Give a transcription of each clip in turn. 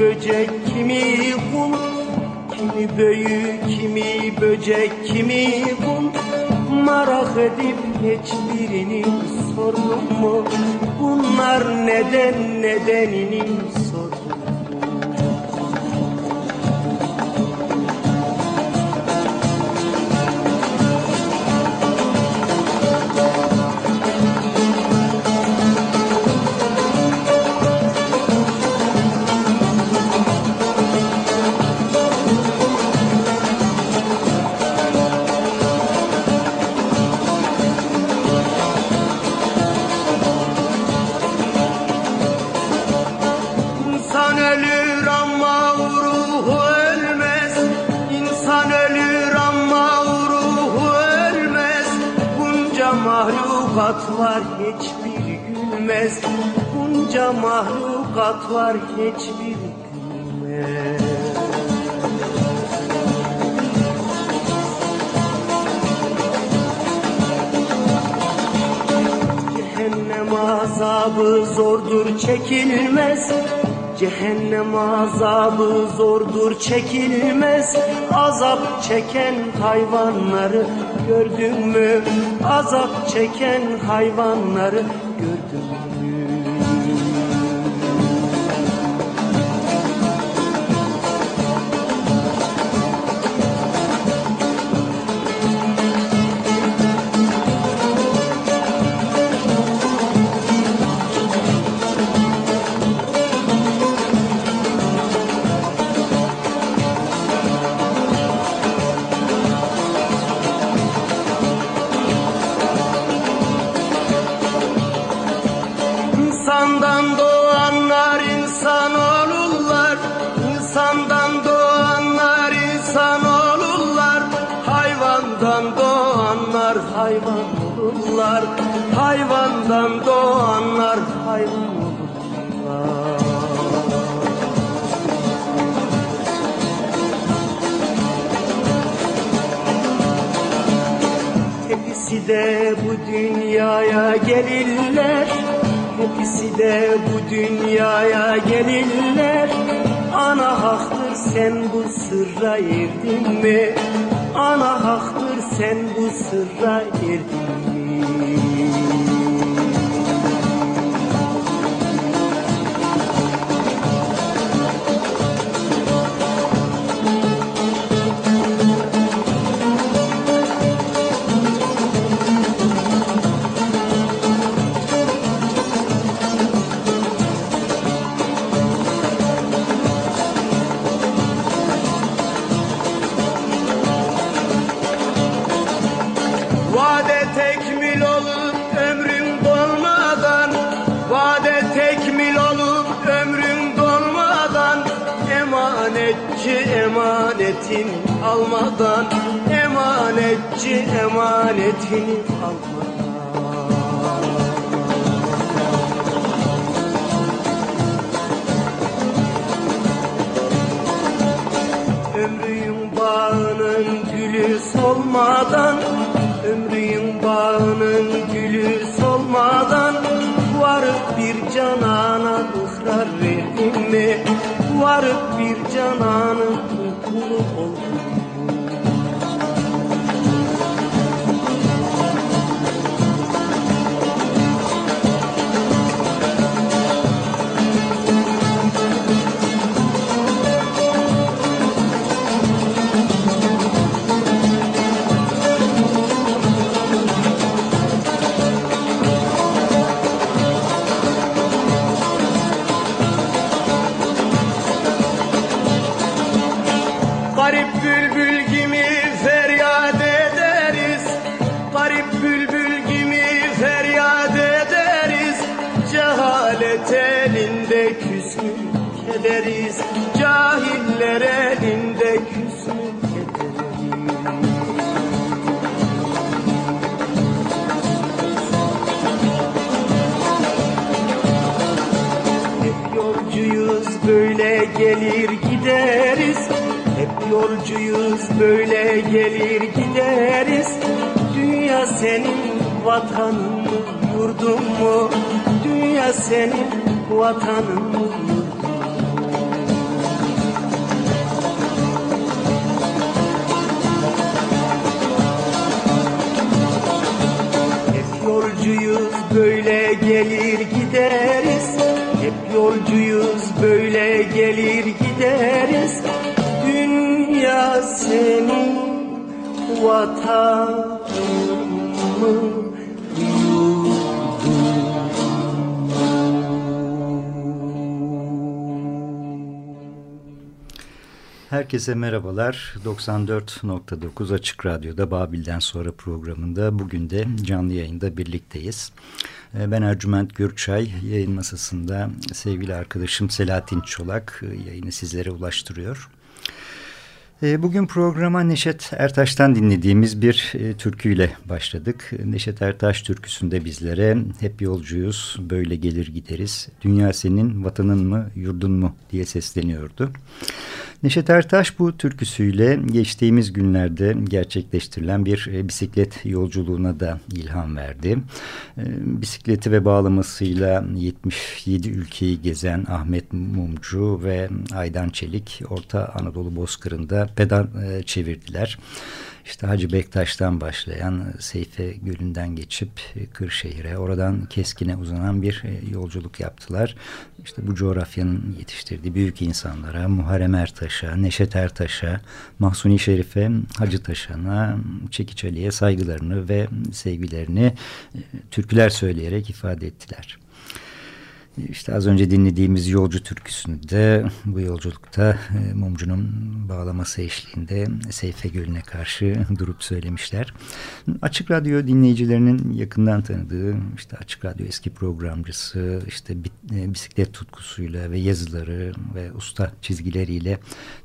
böcek, kimi kul Kimi büyük, kimi böcek, kimi kul Merak edip hiçbirini sordum mu? Bunlar neden nedenini var gülmez Cehennem azabı zordur çekilmez Cehennem azabı zordur çekilmez Azap çeken hayvanları gördün mü? Azap çeken hayvanları gördün mü? Emanetçi emanetini almadan Ömrün bağının gülü solmadan Ömrün bağının gülü solmadan Varıp bir canana ıhrar verdin mi? Varıp bir cananın gelir gideriz. Hep yolcuyuz böyle gelir gideriz. Dünya senin vatanın mı yurdun mu? Dünya senin vatanın mı vatanın mı Herkese merhabalar. 94.9 Açık Radyo'da Babil'den sonra programında bugün de canlı yayında birlikteyiz. Ee, Ben Ercüment Gürçay, yayın masasında sevgili arkadaşım Selahattin Çolak e, yayını sizlere ulaştırıyor. Ee, Bugün programa Neşet Ertaş'tan dinlediğimiz bir e, türküyle başladık. Neşet Ertaş türküsünde bizlere hep yolcuyuz, böyle gelir gideriz. Dünya senin, vatanın mı, yurdun mu diye sesleniyordu. Neşet Ertaş bu türküsüyle geçtiğimiz günlerde gerçekleştirilen bir e, bisiklet yolculuğuna da ilham verdi. E, bisikleti ve bağlamasıyla 77 ülkeyi gezen Ahmet Mumcu ve Aydan Çelik Orta Anadolu Bozkırı'nda pedal e, çevirdiler. İşte Hacı Bektaş'tan başlayan Seyfe Gölü'nden geçip Kırşehir'e, oradan Keskin'e uzanan bir yolculuk yaptılar. İşte bu coğrafyanın yetiştirdiği büyük insanlara, Muharrem Ertaş'a, Neşet Ertaş'a, Mahsuni Şerif'e, Hacı Taşan'a, Çekiç Ali'ye saygılarını ve sevgilerini türküler söyleyerek ifade ettiler. İşte az önce dinlediğimiz yolcu türküsünde bu yolculukta e, Mumcu'nun bağlaması eşliğinde Seyfe Gölü'ne karşı durup söylemişler. Açık Radyo dinleyicilerinin yakından tanıdığı işte Açık Radyo eski programcısı işte e, bisiklet tutkusuyla ve yazıları ve usta çizgileriyle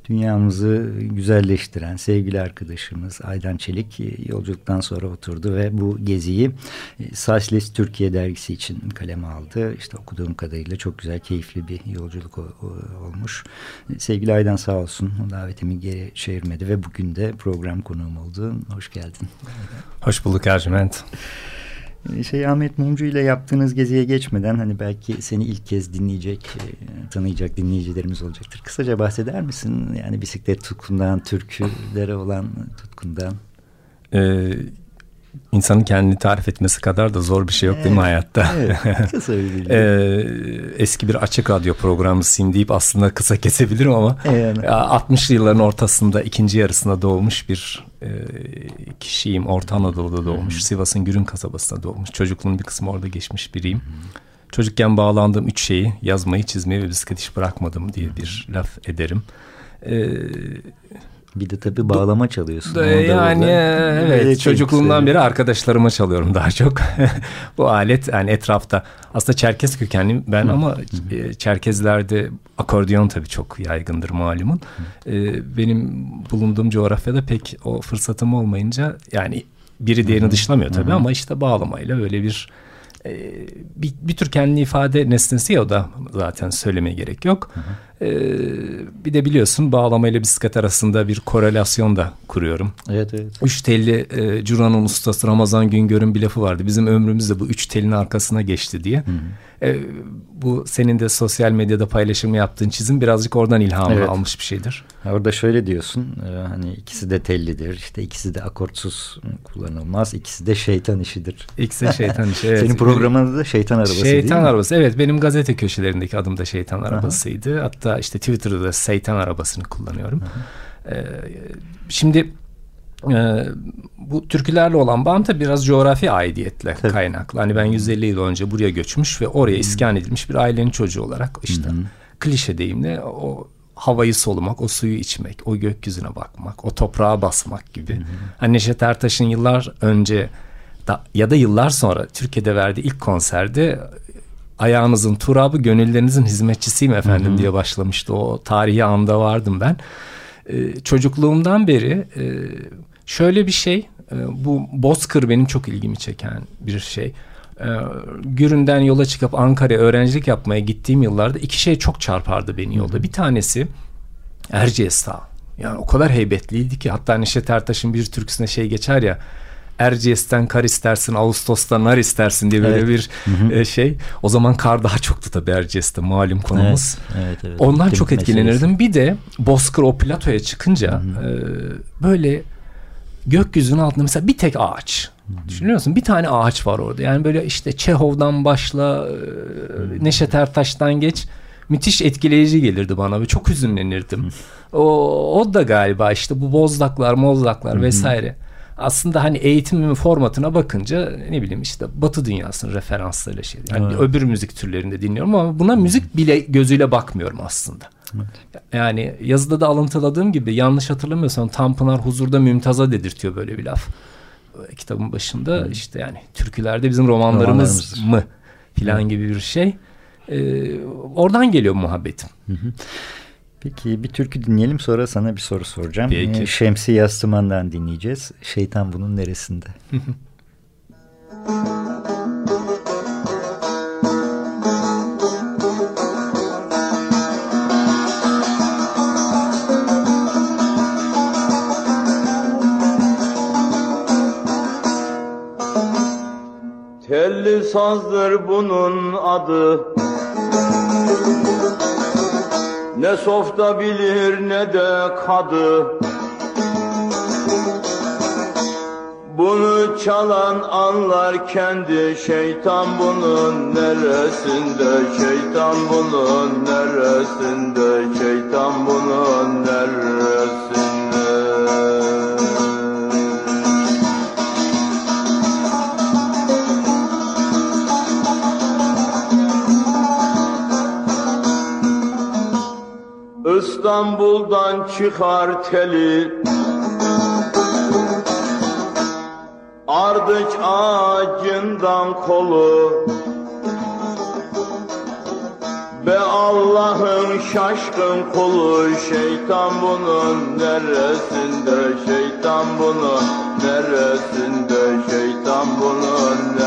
dünyamızı güzelleştiren sevgili arkadaşımız Aydan Çelik e, yolculuktan sonra oturdu ve bu geziyi Saçles Türkiye dergisi için kaleme aldı. İşte okuduğum kadarıyla çok güzel, keyifli bir yolculuk o, o, olmuş. Sevgili Aydan sağ olsun davetimi geri çevirmedi ve bugün de program konuğum oldu. Hoş geldin. Hoş bulduk Ercüment. Şey Ahmet Mumcu ile yaptığınız geziye geçmeden hani belki seni ilk kez dinleyecek, tanıyacak dinleyicilerimiz olacaktır. Kısaca bahseder misin? Yani bisiklet tutkundan, türkülere olan tutkundan. Ee, insanın kendini tarif etmesi kadar da zor bir şey yok evet, değil mi hayatta? Evet, kısa bir ee, Eski bir açık radyo programcısıyım deyip aslında kısa kesebilirim ama evet. 60'lı yılların ortasında ikinci yarısında doğmuş bir e, kişiyim. Orta Anadolu'da doğmuş. Sivas'ın Gürün kasabasında doğmuş. Çocukluğun bir kısmı orada geçmiş biriyim. Hmm. Çocukken bağlandığım üç şeyi yazmayı, çizmeyi ve bisiklet hiç bırakmadım diye bir laf ederim. Ee, Bir de tabii bağlama çalıyorsun. Da, yani evet, evet çocukluğumdan beri arkadaşlarıma çalıyorum daha çok. Bu alet yani etrafta aslında Çerkez kökenli ben Hı. ama e, Çerkezlerde akordeon tabii çok yaygındır malumun. Ee, benim bulunduğum coğrafyada pek o fırsatım olmayınca yani biri diğerini dışlamıyor tabii Hı. ama işte bağlamayla böyle bir e, bir, bir tür kendini ifade nesnesi ya o da zaten söylemeye gerek yok. Hı hı. E, bir de biliyorsun bağlama ile bisiklet arasında bir korelasyon da kuruyorum. Evet evet. Üç telli e, Cura'nın ustası Ramazan Güngör'ün bir lafı vardı. Bizim ömrümüz de bu üç telin arkasına geçti diye. Hı hı. E, bu senin de sosyal medyada paylaşımı yaptığın çizim birazcık oradan ilhamını evet. almış bir şeydir. Orada şöyle diyorsun e, hani ikisi de tellidir işte ikisi de akortsuz kullanılmaz ikisi de şeytan işidir. İkisi de şeytan işi evet. Senin programında da şeytan arabası şeytan değil Şeytan arabası evet benim gazete köşelerindeki adım da şeytan arabasıydı. Aha. Hatta işte Twitter'da da şeytan arabasını kullanıyorum. Ee, şimdi ee, bu türkülerle olan bağım da biraz coğrafi aidiyetle Tabii. kaynaklı. Hani ben 150 yıl önce buraya göçmüş ve oraya iskan edilmiş bir ailenin çocuğu olarak işte Hı-hı. klişe deyimle o havayı solumak, o suyu içmek, o gökyüzüne bakmak, o toprağa basmak gibi. Hı-hı. Hani Neşet Ertaş'ın yıllar önce da, ya da yıllar sonra Türkiye'de verdiği ilk konserde ayağınızın turabı gönüllerinizin hizmetçisiyim efendim Hı-hı. diye başlamıştı. O tarihi anda vardım ben. Ee, çocukluğumdan beri e, Şöyle bir şey, e, bu Bozkır benim çok ilgimi çeken bir şey. E, Gürün'den yola çıkıp Ankara'ya öğrencilik yapmaya gittiğim yıllarda iki şey çok çarpardı beni yolda. Bir tanesi Erciyes Dağı. Yani o kadar heybetliydi ki hatta Neşet Ertaş'ın bir türküsünde şey geçer ya Erciyes'ten kar istersin, Ağustos'ta nar istersin diye böyle evet. bir hı hı. şey. O zaman kar daha çoktu tabii Erciyes'te malum konumuz. Evet, evet, evet. Ondan Tim çok etkilenirdim. Meselesi. Bir de Bozkır o platoya çıkınca hı hı. E, böyle gökyüzünün altında mesela bir tek ağaç. Düşünüyor musun? Bir tane ağaç var orada. Yani böyle işte Çehov'dan başla, e, Neşet Ertaş'tan geç. Müthiş etkileyici gelirdi bana ve çok hüzünlenirdim. O, o da galiba işte bu bozdaklar, mozdaklar vesaire. Aslında hani eğitimin formatına bakınca ne bileyim işte Batı dünyasının referanslarıyla şey. Yani evet. öbür müzik türlerinde dinliyorum ama buna müzik bile gözüyle bakmıyorum aslında. Evet. Yani yazıda da alıntıladığım gibi yanlış hatırlamıyorsam Tanpınar huzurda Mümtaz'a dedirtiyor böyle bir laf. Kitabın başında hmm. işte yani türkülerde bizim romanlarımız mı filan gibi bir şey. Ee, oradan geliyor muhabbetim. Hı hı. Peki bir türkü dinleyelim sonra sana bir soru soracağım. Peki. Ee, Şemsi Yastıman'dan dinleyeceğiz. Şeytan bunun neresinde? Telli sazdır bunun adı Ne softa bilir ne de kadı. Bunu çalan anlar kendi şeytan bunun neresinde? Şeytan bunun neresinde? Şeytan bunun neresinde İstanbul'dan çıkar teli. Ardıç ağacından kolu. Be Allah'ın şaşkın kulu. Şeytan bunun neresinde? Şeytan bunun neresinde? Şeytan bunun neresinde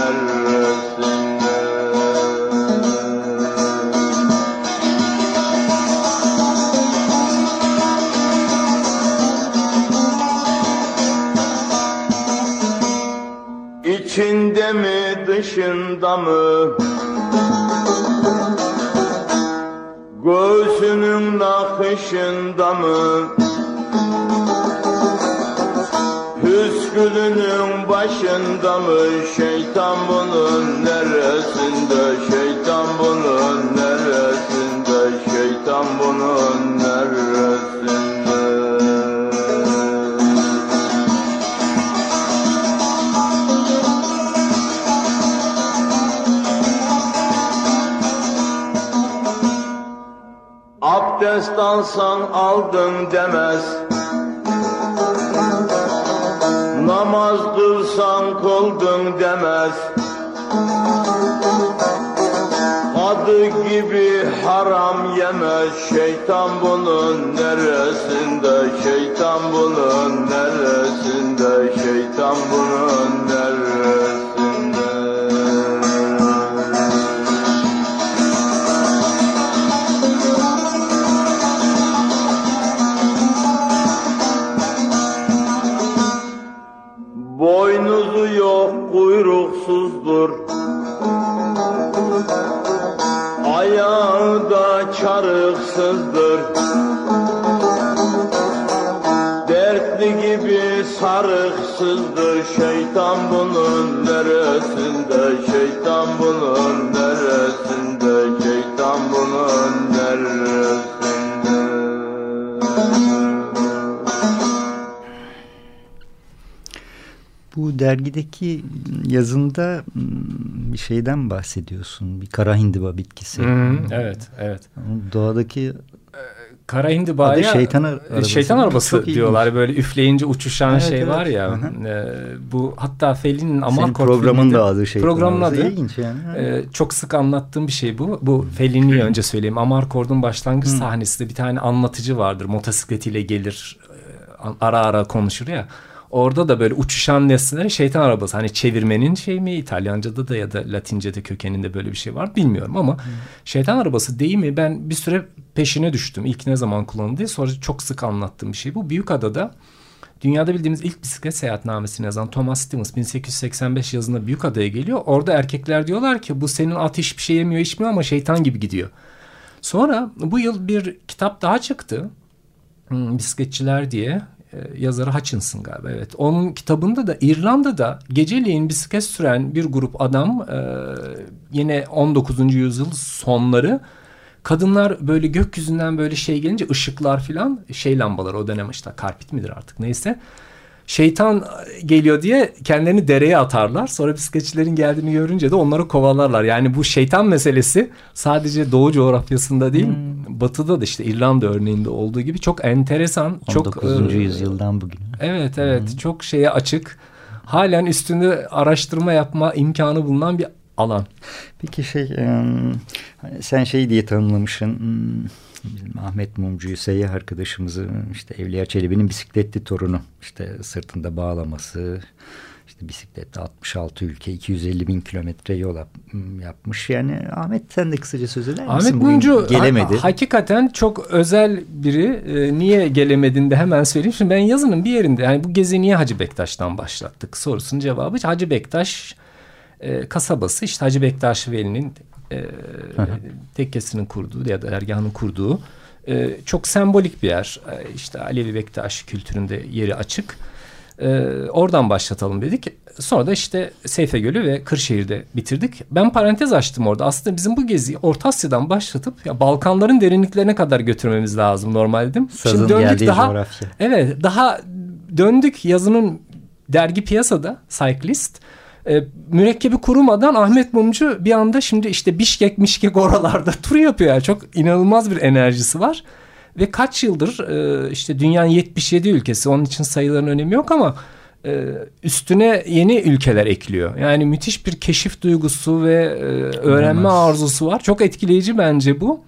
dışında mı? Göğsünün nakışında mı? Püskülünün başında mı? Şeytan bunun neresinde? Şeytan bunun neresinde? Şeytan bunun Abdest alsan aldın demez. Namaz kılsan koldun demez. Adı gibi haram yemez. Şeytan bunun neresinde? Şeytan bunun neresinde? Şeytan bunun neresinde Ayağı da çarıksızdır. Dertli gibi sarıksızdır. Şeytan bunun neresinde? Şeytan bunun neresinde Bu dergideki yazında mm, bir şeyden bahsediyorsun. Bir kara hindiba bitkisi. Hı, evet, evet. Doğadaki Kara hindibaya şeytan arabası. şeytan arabası Çok ilginç. diyorlar. Böyle üfleyince uçuşan Evet, şey evet. var ya. Hı e, bu hatta Fellini'nin senin Amarkort programın da adı şeytan Programın adı. İlginç yani. Ee, çok sık anlattığım bir şey bu. Bu Fellini'yi önce söyleyeyim. Amarkord'un başlangıç sahnesinde bir tane anlatıcı vardır. Motosikletiyle gelir e, ara ara konuşur ya. Orada da böyle uçuşan nesneleri şeytan arabası. Hani çevirmenin şey mi İtalyanca'da da ya da Latince'de kökeninde böyle bir şey var bilmiyorum ama şeytan arabası değil mi? Ben bir süre peşine düştüm. İlk ne zaman kullanıldı diye sonra çok sık anlattığım bir şey bu. Büyükada'da Dünyada bildiğimiz ilk bisiklet seyahatnamesini yazan Thomas Stevens 1885 yazında Büyükada'ya geliyor. Orada erkekler diyorlar ki bu senin at hiçbir şey yemiyor içmiyor ama şeytan gibi gidiyor. Sonra bu yıl bir kitap daha çıktı. Hmm, Bisikletçiler diye. E, Yazarı Hutchinson galiba evet. Onun kitabında da İrlanda'da geceleyin bisiklet süren bir grup adam e, yine 19. yüzyıl sonları kadınlar böyle gökyüzünden böyle şey gelince ışıklar filan şey lambaları o dönem işte karpit midir artık neyse şeytan geliyor diye kendilerini dereye atarlar. Sonra bisikletçilerin geldiğini görünce de onları kovalarlar. Yani bu şeytan meselesi sadece doğu coğrafyasında değil batıda da işte İrlanda örneğinde olduğu gibi çok enteresan. Çok 19. e, yüzyıldan bugün. Evet evet çok şeye açık. Halen üstünde araştırma yapma imkanı bulunan bir alan. Peki şey em, hani sen şey diye tanımlamışsın hmm, bizim Ahmet Mumcu'yu seyyah arkadaşımızı işte Evliya Çelebi'nin bisikletli torunu işte sırtında bağlaması işte bisikletle 66 ülke 250 bin kilometre yol yap- yapmış yani Ahmet sen de kısaca söz eder misin? Ahmet Mumcu gelemedi. ha- hakikaten çok özel biri. Ee, niye gelemedin de hemen söyleyeyim. Şimdi ben yazının bir yerinde yani bu gezi niye Hacı Bektaş'tan başlattık sorusunun cevabı Hacı Bektaş e, kasabası işte Hacı Bektaş Veli'nin e, tekkesinin kurduğu ya da dergahının kurduğu e, çok sembolik bir yer. E, işte Alevi Bektaş kültüründe yeri açık. E, oradan başlatalım dedik. Sonra da işte Seyfe Gölü ve Kırşehir'de bitirdik. Ben parantez açtım orada. Aslında bizim bu geziyi Orta Asya'dan başlatıp ya Balkanların derinliklerine kadar götürmemiz lazım normal dedim. Sazın geldiği coğrafya. Evet daha döndük yazının dergi piyasada Cyclist. E, mürekkebi kurumadan Ahmet Mumcu bir anda şimdi işte Bişkek Mişkek oralarda tur yapıyor. Yani çok inanılmaz bir enerjisi var. Ve kaç yıldır e, işte dünyanın 77 ülkesi onun için sayıların önemi yok ama e, üstüne yeni ülkeler ekliyor. Yani müthiş bir keşif duygusu ve e, öğrenme İnanılmaz. arzusu var. Çok etkileyici bence bu.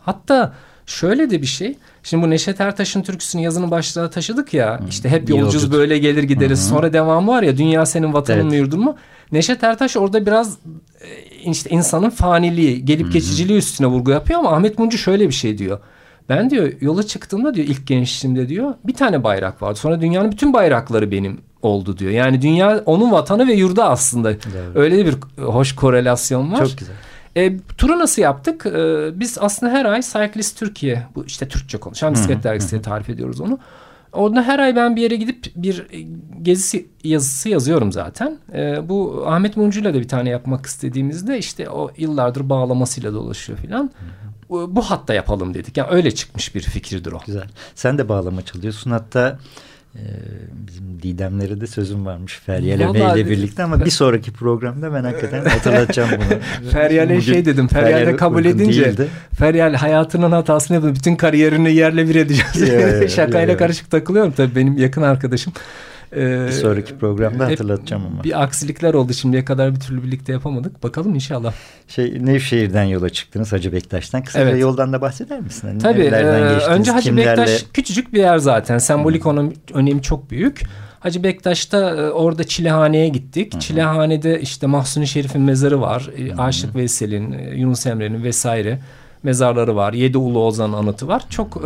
Hatta şöyle de bir şey. Şimdi bu Neşet Ertaş'ın türküsünü yazının başlığa taşıdık ya. işte hep yolcuz Yolcu. böyle gelir gideriz. Sonra devam var ya dünya senin vatanın Evet. mı yurdun mu? Neşet Ertaş orada biraz e, işte insanın faniliği, gelip geçiciliği üstüne vurgu yapıyor ama Ahmet Mumcu şöyle bir şey diyor. Ben diyor yola çıktığımda diyor ilk gençliğimde diyor bir tane bayrak vardı. Sonra dünyanın bütün bayrakları benim oldu diyor. Yani dünya onun vatanı ve yurdu aslında. Öyle bir hoş korelasyon var. Çok güzel. E, turu nasıl yaptık? E, biz aslında her ay Cyclist Türkiye, bu işte Türkçe konuşan bisiklet dergisi diye tarif ediyoruz onu. Orada her ay ben bir yere gidip bir e, gezisi yazısı yazıyorum zaten. E, bu Ahmet Mumcu'yla da bir tane yapmak istediğimizde işte o yıllardır bağlamasıyla dolaşıyor filan. Bu, hatta yapalım dedik. Yani öyle çıkmış bir fikirdir o. Güzel. Sen de bağlama çalıyorsun. Hatta e, bizim Didemlere de sözüm varmış Feryal Öme ile birlikte ama bir sonraki programda ben hakikaten hatırlatacağım bunu. Feryal'e Bugün şey dedim. Feryal de Feryal kabul edince değildi. Feryal hayatının hatasını yapıyor. Bütün kariyerini yerle bir edeceğiz. Ya, ya, Şakayla ya. karışık takılıyorum. Tabii benim yakın arkadaşım. Bir sonraki programda hatırlatacağım ama. Bir aksilikler oldu şimdiye kadar bir türlü birlikte yapamadık. Bakalım inşallah. Şey Nevşehir'den yola çıktınız Hacı Bektaş'tan. Kısaca evet. yoldan da bahseder misin? Hani Tabii. E, önce Hacı kimlerle... Bektaş küçücük bir yer zaten. Sembolik hmm. onun önemi çok büyük. Hacı Bektaş'ta e, orada Çilehane'ye gittik. Hı Çilehane'de işte Mahsuni Şerif'in mezarı var. E, hı Aşık Veysel'in, e, Yunus Emre'nin vesaire mezarları var. Yedi Ulu Ozan anıtı var. Çok e,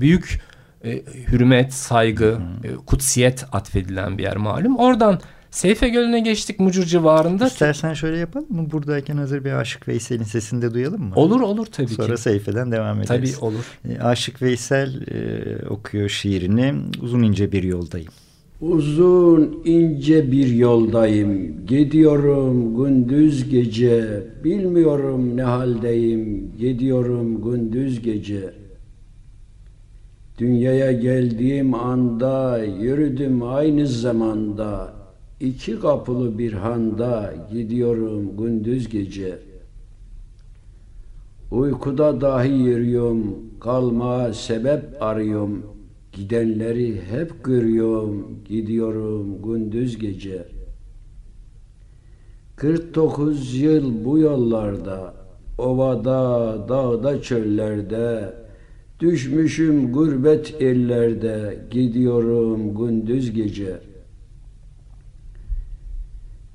büyük e, hürmet, saygı, e, kutsiyet atfedilen bir yer malum. Oradan Seyfe Gölü'ne geçtik Mucur civarında. İstersen şöyle yapalım mı? Buradayken hazır bir Aşık Veysel'in sesini de duyalım mı? Olur olur tabii Sonra ki. Sonra Seyfe'den devam ederiz. Tabii olur. E, Aşık Veysel e, okuyor şiirini. Uzun ince bir yoldayım. Uzun ince bir yoldayım, gidiyorum gündüz gece, bilmiyorum ne haldeyim, gidiyorum gündüz gece. Dünyaya geldiğim anda, yürüdüm aynı zamanda, iki kapılı bir handa, gidiyorum gündüz gece. Uykuda dahi yürüyorum, kalma sebep arıyorum.'' Gidenleri hep görüyorum, gidiyorum gündüz gece. 49 yıl bu yollarda, ovada, dağda, çöllerde, düşmüşüm gurbet ellerde, gidiyorum gündüz gece.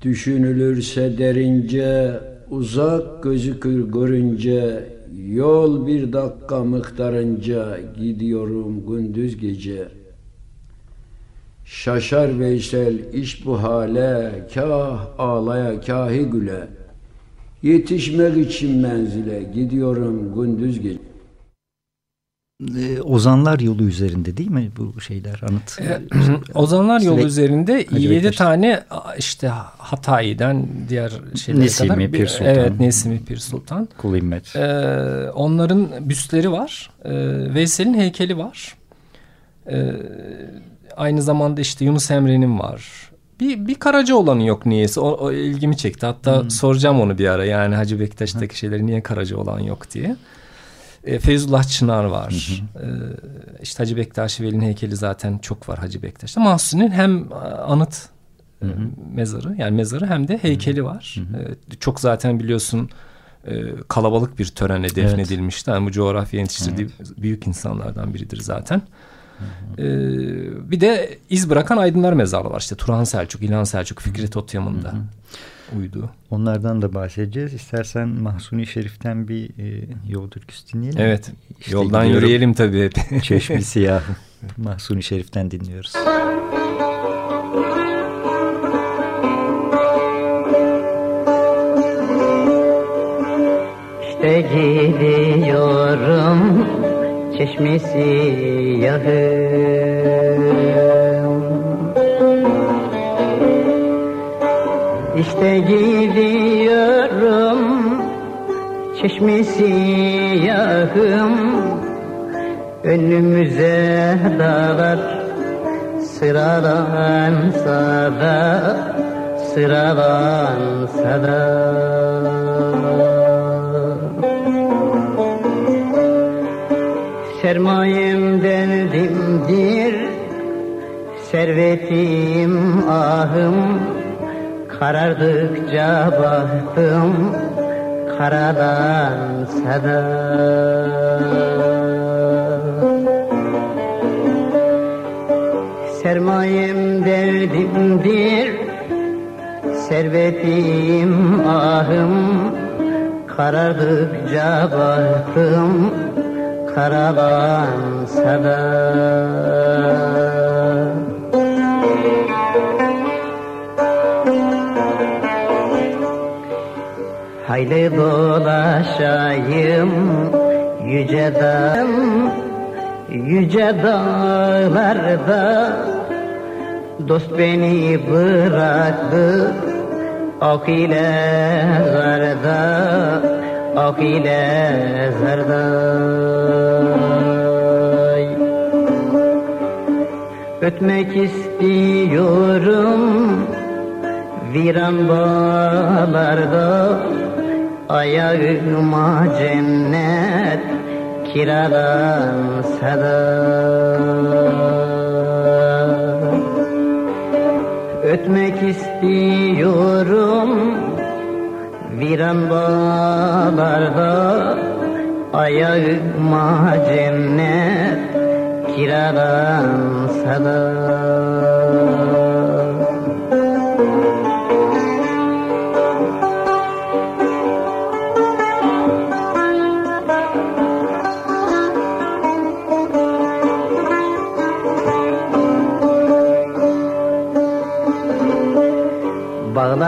Düşünülürse derince, uzak gözükür görünce, Yol bir dakika miktarınca gidiyorum gündüz gece. Şaşar Veysel iş bu hale, kah ağlaya kahi güle. Yetişmek için menzile gidiyorum gündüz gece. Ee, Ozanlar yolu üzerinde değil mi bu şeyler anıt? Ee, Ozanlar yolu üzerinde yedi tane işte Hatayi'den diğer şeylere Nesimi, kadar. Pir Sultan. Evet Nesimi Pir Sultan. Kul İmmet. Ee, onların büstleri var. Ee, Veysel'in heykeli var. Ee, aynı zamanda işte Yunus Emre'nin var. Bir, bir Karaca olanı yok niyeyse. O, o ilgimi çekti. Hatta hmm. soracağım onu bir ara. Yani Hacı Bektaş'taki şeyleri niye Karaca olan yok diye. E, Feyzullah Çınar var. Hı hı. E, işte Hacı Bektaş Veli'nin heykeli zaten çok var Hacı Bektaş'ta. Mahsun'un hem e, anıt hı hı. mezarı yani mezarı hem de heykeli var. Hı hı. E, çok zaten biliyorsun e, kalabalık bir törenle defnedilmişti. Evet. Yani bu coğrafya yetiştirdiği evet. büyük insanlardan biridir zaten. Hı hı. Ee, bir de iz bırakan aydınlar mezarı var. İşte Turhan Selçuk, İlhan Selçuk, Fikret Otyam'ın da uydu. Onlardan da bahsedeceğiz. İstersen Mahsuni Şerif'ten bir e, yol türküsü dinleyelim. Evet. İşte Yoldan yürüyelim tabii. Çeşmi Siyah. Mahsuni Şerif'ten dinliyoruz. İşte gidiyorum çeşmi siyahı İşte gidiyorum çeşmesi yakım Önümüze dağlar sıralansa da Sıralansa da. Sermayem derdimdir Servetim ahım Karardıkça baktım karadan sada Sermayem derdimdir Servetim ahım. Karardıkça baktım karadan sada Hayli dolaşayım yüce dağım Yüce dağlarda. Dost beni bıraktı Ok ile zarda Ok ile zarda. Ötmek istiyorum Viran bağlarda Ayağıma cennet kiralansa da Ötmek istiyorum Viran bağlarda. Ayağıma cennet Kiralansa da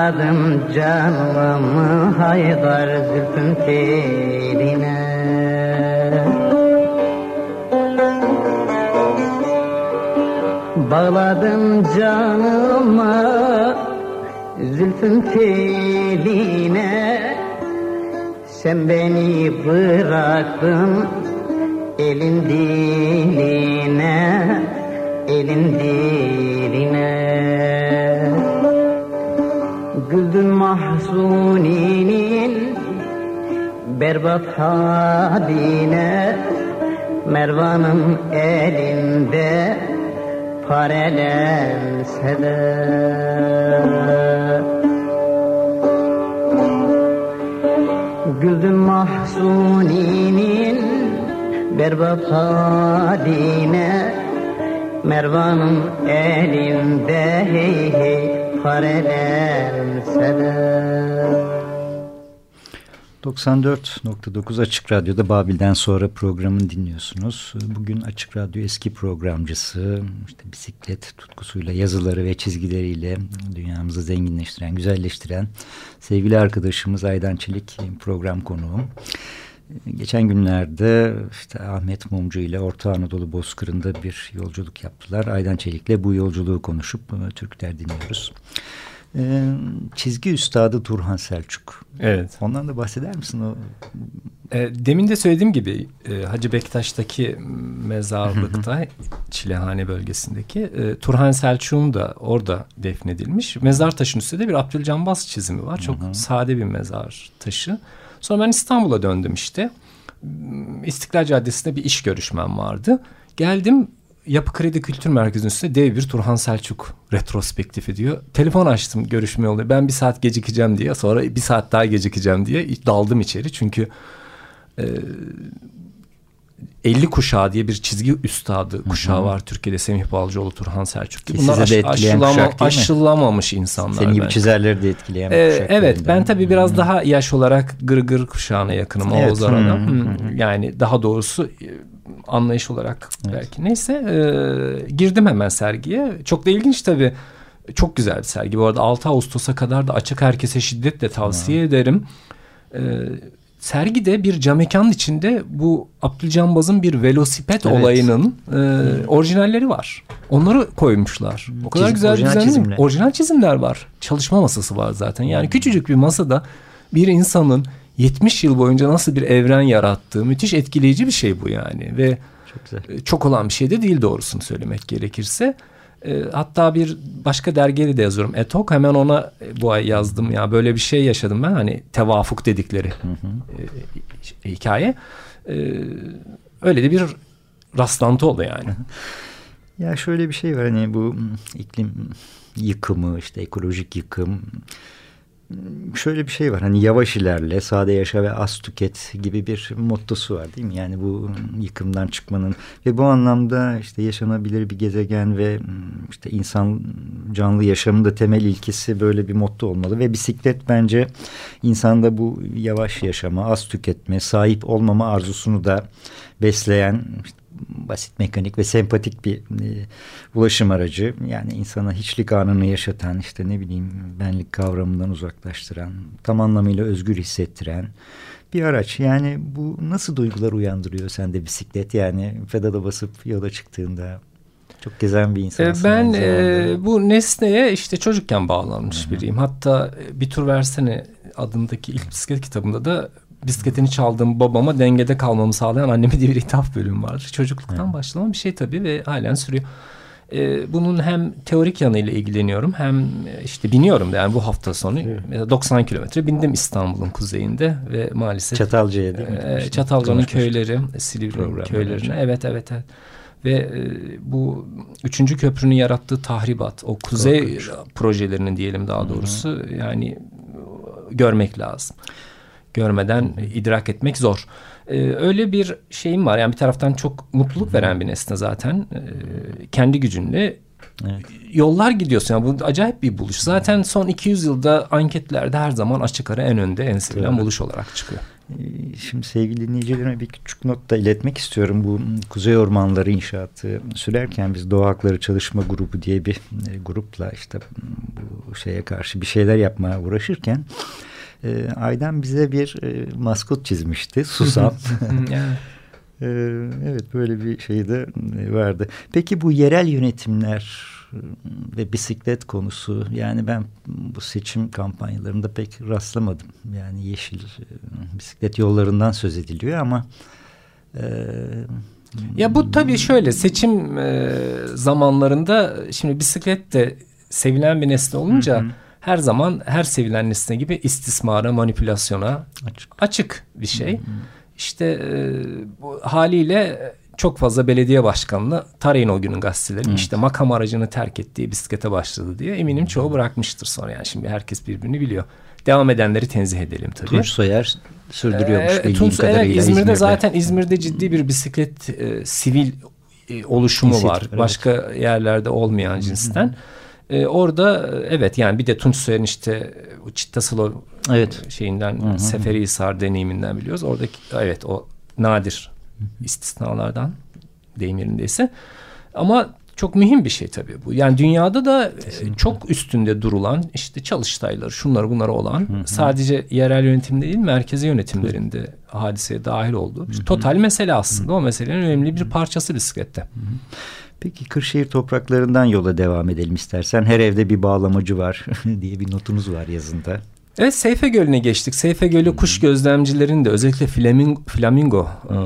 Bağladım canımı haydar zülfün teline. Bağladım canımı zülfün teline. Sen beni bıraktın elin diline Elin diline Güldüm mahzuninin berbat haline Mervan'ın elinde parelense de Güldüm mahzuninin berbat haline Mervan'ın elinde hey hey parelense de 94.9 Açık Radyo'da Babil'den sonra programını dinliyorsunuz. Bugün Açık Radyo eski programcısı, işte bisiklet tutkusuyla, yazıları ve çizgileriyle dünyamızı zenginleştiren, güzelleştiren sevgili arkadaşımız Aydan Çelik program konuğum. Geçen günlerde işte Ahmet Mumcu ile Orta Anadolu Bozkırı'nda bir yolculuk yaptılar. Aydan Çelik'le bu yolculuğu konuşup Türkler dinliyoruz. Ee, çizgi üstadı Turhan Selçuk. Evet. Ondan da bahseder misin? O... E, demin de söylediğim gibi e, Hacı Bektaş'taki mezarlıkta Çilehane bölgesindeki e, Turhan Selçuk'un da orada defnedilmiş. Mezar taşının üstünde bir Abdülcanbaz çizimi var. Çok sade bir mezar taşı. Sonra ben İstanbul'a döndüm işte. İstiklal Caddesi'nde bir iş görüşmem vardı. Geldim Yapı Kredi Kültür Merkezi'nin üstünde dev bir Turhan Selçuk retrospektifi diyor. Telefon açtım görüşme oluyor. Ben bir saat gecikeceğim diye sonra bir saat daha gecikeceğim diye daldım içeri. Çünkü e, 50 kuşağı diye bir çizgi üstadı kuşağı Hı-hı. var Türkiye'de Semih Balcıoğlu, Turhan Selçuk gibi. Bunlar aş, aşılama, aşılamamış insanlar. Senin gibi çizerleri de etkileyen ee, Evet ben tabii biraz Hı-hı. daha yaş olarak gırgır gır kuşağına yakınım evet. Oğuz Aran'a. Yani daha doğrusu anlayış olarak evet. belki. Neyse e, girdim hemen sergiye. Çok da ilginç tabii. Çok güzel bir sergi. Bu arada 6 Ağustos'a kadar da açık herkese şiddetle tavsiye ha. ederim. E, sergide bir cam mekanın içinde bu Abdülcanbaz'ın bir velosiped evet. olayının e, orijinalleri var. Onları koymuşlar. O kadar Çizim, güzel orijinal çizimler. Orijinal çizimler var. Çalışma masası var zaten. Yani küçücük bir masada bir insanın 70 yıl boyunca nasıl bir evren yarattığı müthiş etkileyici bir şey bu yani ve çok, güzel. E, çok olan bir şey de değil doğrusunu söylemek gerekirse. E, hatta bir başka dergide de yazıyorum. Etok hemen ona e, bu ay yazdım ya böyle bir şey yaşadım ben hani tevafuk dedikleri hı hı. E, hikaye. E, öyle de bir rastlantı oldu yani. Ya şöyle bir şey var hani bu iklim yıkımı işte ekolojik yıkım şöyle bir şey var hani yavaş ilerle sade yaşa ve az tüket gibi bir mottosu var değil mi? Yani bu yıkımdan çıkmanın ve bu anlamda işte yaşanabilir bir gezegen ve işte insan canlı yaşamın da temel ilkesi böyle bir motto olmalı ve bisiklet bence insanda bu yavaş yaşama, az tüketme, sahip olmama arzusunu da besleyen işte basit mekanik ve sempatik bir e, ulaşım aracı. Yani insana hiçlik anını yaşatan işte ne bileyim benlik kavramından uzaklaştıran, tam anlamıyla özgür hissettiren bir araç. Yani bu nasıl duygular uyandırıyor sende bisiklet? Yani pedala basıp yola çıktığında çok gezen bir insansın. Ben e, bu nesneye işte çocukken bağlanmış Hı -hı. biriyim. Hatta e, bir tur versene adındaki ilk bisiklet kitabında da bisikletini çaldığım babama dengede kalmamı sağlayan anneme diye bir ithaf bölüm var. Çocukluktan evet. başlama bir şey tabii ve halen sürüyor. Ee, bunun hem teorik yanıyla ilgileniyorum hem e, işte biniyorum da yani bu hafta sonu evet. 90 kilometre bindim İstanbul'un kuzeyinde ve maalesef Çatalca'ya değil mi? E, Çatalca'nın köyleri, Silivri köylerine. Evet evet evet. Ve e, bu üçüncü köprünün yarattığı tahribat, o kuzey Korkunç. projelerinin diyelim daha doğrusu Hı-hı. yani e, görmek lazım. Görmeden idrak etmek zor. Ee, öyle bir şeyim var. Yani bir taraftan çok mutluluk veren bir nesne zaten. Ee, kendi gücünle Evet. Yollar gidiyorsun. Yani bu acayip bir buluş. Zaten son 200 yılda anketlerde her zaman açık ara en önde en sevilen evet. buluş olarak çıkıyor. Ee, şimdi sevgili dinleyicilerime bir küçük not da iletmek istiyorum. Bu Kuzey Ormanları inşaatı sürerken biz Doğa Hakları Çalışma Grubu diye bir e, grupla işte bu şeye karşı bir şeyler yapmaya uğraşırken e, Aydan bize bir e, maskot çizmişti. Susam. e, evet böyle bir şey de vardı. Peki bu yerel yönetimler ve bisiklet konusu yani ben bu seçim kampanyalarında pek rastlamadım. Yani yeşil e, bisiklet yollarından söz ediliyor ama e, ya bu tabii şöyle seçim e, zamanlarında şimdi bisiklet de sevilen bir nesne olunca hı hı. Her zaman her sevilen nesne gibi istismara, manipülasyona açık, açık bir şey. Hı hı. İşte e, bu haliyle çok fazla belediye başkanını tarayın o günün gazeteleri. Evet. İşte makam aracını terk ettiği bisiklete başladı diye. Eminim çoğu bırakmıştır sonra yani şimdi herkes birbirini biliyor. Devam edenleri tenzih edelim tabii. Tunç Soyer sürdürüyormuş ee, Tunç Soyer İzmir'de, İzmir'de zaten İzmir'de ciddi bir bisiklet e, sivil e, oluşumu İnsit, var. Evet. Başka yerlerde olmayan cinsten. Hı hı. Ee, orada evet yani bir de Tunç Soyer'in işte Çittasılo evet. şeyinden Hı-hı. Seferihisar deneyiminden biliyoruz. Oradaki evet o nadir istisnalardan deyim yerindeyse. Ama çok mühim bir şey tabii bu. Yani dünyada da e, Kesinlikle. çok üstünde durulan işte çalıştayları şunları bunları olan hı hı. sadece yerel yönetimde değil merkezi yönetimlerinde hı. hadiseye dahil olduğu bir total mesele aslında. Hı. O meselenin önemli bir parçası bisiklette. Hı hı. Peki Kırşehir topraklarından yola devam edelim istersen. Her evde bir bağlamacı var diye bir notunuz var yazında. Evet Seyfe Gölü'ne geçtik. Seyfe Gölü kuş gözlemcilerinin de özellikle flamingo, flamingo e,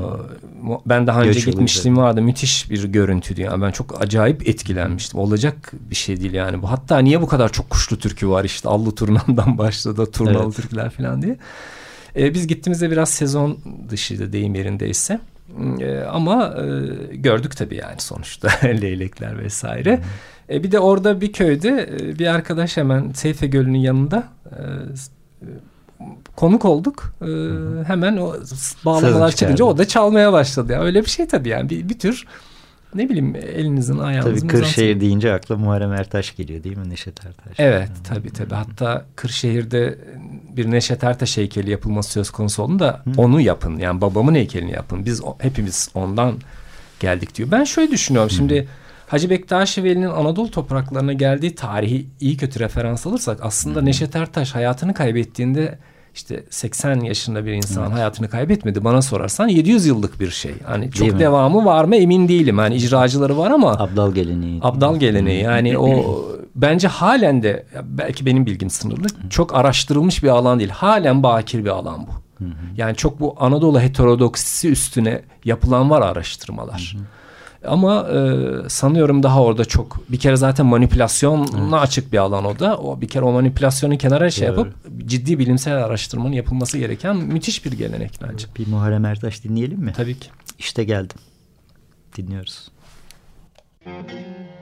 ben daha önce Göç gitmişliğim vardı. Müthiş bir görüntüydü. Yani ben çok acayip etkilenmiştim. Olacak bir şey değil yani bu. Hatta niye bu kadar çok kuşlu türkü var işte Allı Turnan'dan başladı turnalı evet. türküler falan diye. Ee, biz gittiğimizde biraz sezon dışıydı deyim yerindeyse. E, ama e, gördük tabii yani sonuçta leylekler vesaire. E, bir de orada bir köyde e, bir arkadaş hemen Seyfe Gölü'nün yanında e, konuk olduk. E, hemen o bağlamalar çıkınca o da çalmaya başladı. Yani öyle bir şey tabii yani bir, bir tür ne bileyim elinizin ayağınızın Tabii Kırşehir uzantın. deyince akla Muharrem Ertaş geliyor değil mi Neşet Ertaş? Evet hmm. tabii tabii. Hatta Kırşehir'de bir Neşet Ertaş heykeli yapılması söz konusu oldu da hmm. onu yapın. Yani babamın heykelini yapın. Biz hepimiz ondan geldik diyor. Ben şöyle düşünüyorum. Hmm. Şimdi Hacı Bektaş Veli'nin Anadolu topraklarına geldiği tarihi iyi kötü referans alırsak aslında hmm. Neşet Ertaş hayatını kaybettiğinde işte 80 yaşında bir insan evet. hayatını kaybetmedi. Bana sorarsan 700 yıllık bir şey. Hani çok Değil devamı mi? var mı emin değilim. Hani icracıları var ama abdal geleneği. Abdal geleneği. Yani o bence halen de belki benim bilgim sınırlı. Çok araştırılmış bir alan değil. Halen bakir bir alan bu. Yani çok bu Anadolu heterodoksisi üstüne yapılan var araştırmalar. Hı hı. Ama e, sanıyorum daha orada çok bir kere zaten manipülasyonla evet. açık bir alan o da. O bir kere o manipülasyonu kenara şey yapıp ciddi bilimsel araştırmanın yapılması gereken müthiş bir gelenek bence. Bir Muharrem Ertaş dinleyelim mi? Tabii ki. İşte geldim. Dinliyoruz. Müzik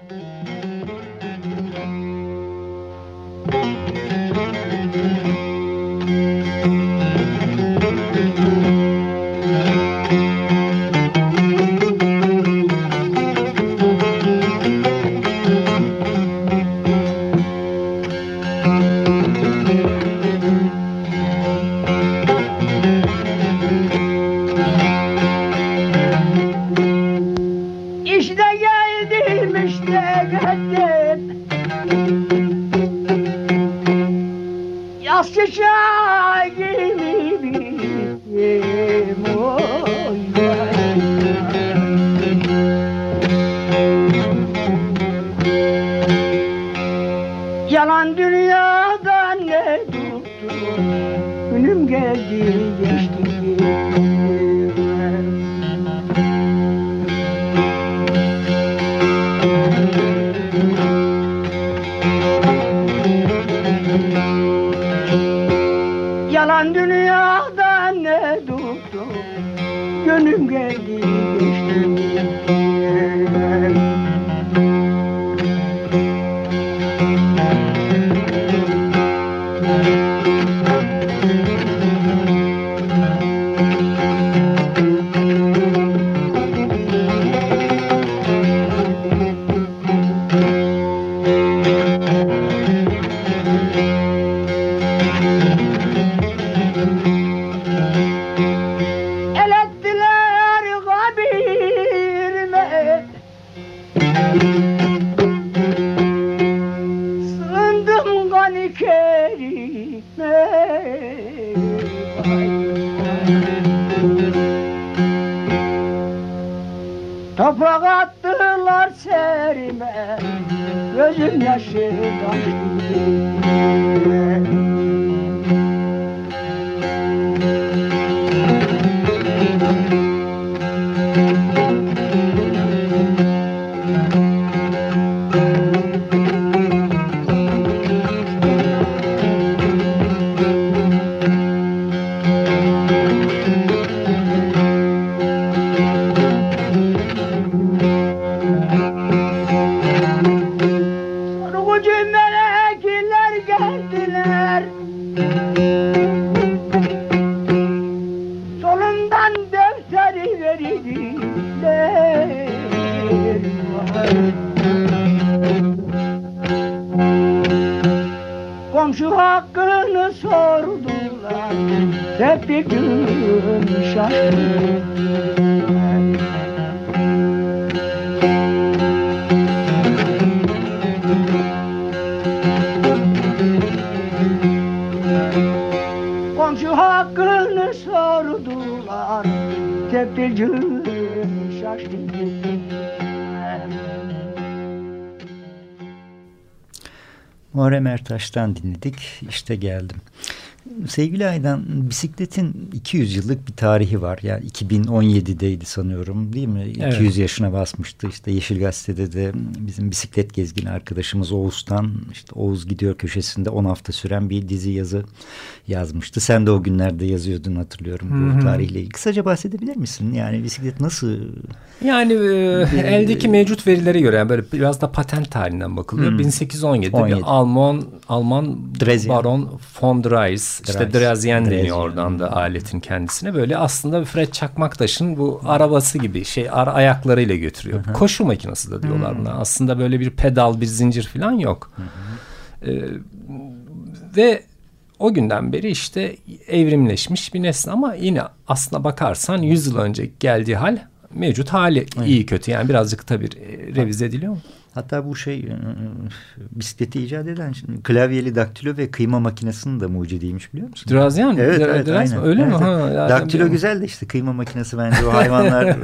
Muharrem Ertaş'tan dinledik. İşte geldim. Sevgili Aydan, bisikletin 200 yıllık bir tarihi var. Yani 2017'deydi sanıyorum değil mi? Evet. 200 yaşına basmıştı. İşte Yeşil Gazete'de de bizim bisiklet gezgini arkadaşımız Oğuz'tan işte Oğuz Gidiyor köşesinde 10 hafta süren bir dizi yazı yazmıştı. Sen de o günlerde yazıyordun hatırlıyorum bu Hı -hı. tarihle ilgili. Kısaca bahsedebilir misin? Yani bisiklet nasıl? Yani e, eldeki mevcut verilere göre yani böyle biraz da patent tarihinden bakılıyor. Hmm. 1817'de 17. bir Alman Alman Drezien. Baron von Drais işte Drazien deniyor oradan da aletin kendisine. Böyle aslında bir Fred Çakmaktaş'ın bu arabası gibi şey ayaklarıyla götürüyor. Hı -hı. Koşu makinesi de diyorlar Hı -hı. buna. Aslında böyle bir pedal, bir zincir falan yok. Hı -hı. Ee, ve o günden beri işte evrimleşmiş bir nesne ama yine aslına bakarsan 100 yıl önce geldiği hal mevcut hali evet. iyi kötü yani birazcık tabii revize ediliyor mu? Hatta bu şey e, e, bisikleti icat eden şimdi klavyeli daktilo ve kıyma makinesinin de mucidiymiş biliyor musun? Drazyan Evet, evet Draz aynen. Öyle evet, mi? Evet. Ha, daktilo güzel de işte kıyma makinesi bence o hayvanlar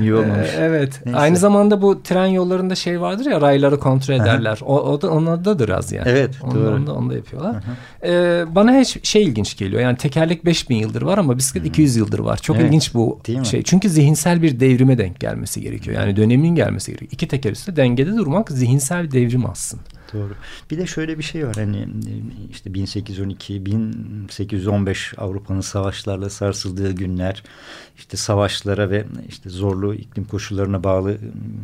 iyi olmamış. Evet. Neyse. Aynı zamanda bu tren yollarında şey vardır ya rayları kontrol ederler. o, o da onun adı da Drazyan. Evet onu, doğru. Onu da, onu da yapıyorlar. Ee, bana hiç şey ilginç geliyor. Yani tekerlek 5000 yıldır var ama bisiklet Hı -hı. 200 yıldır var. Çok evet. ilginç bu Değil şey. Mi? Çünkü zihinsel bir devrime denk gelmesi gerekiyor. Yani dönemin gelmesi gerekiyor. İki teker üstünde dengede durmak zihinsel devrim aslında. Doğru. Bir de şöyle bir şey var hani işte 1812 1815 Avrupa'nın savaşlarla sarsıldığı günler işte savaşlara ve işte zorlu iklim koşullarına bağlı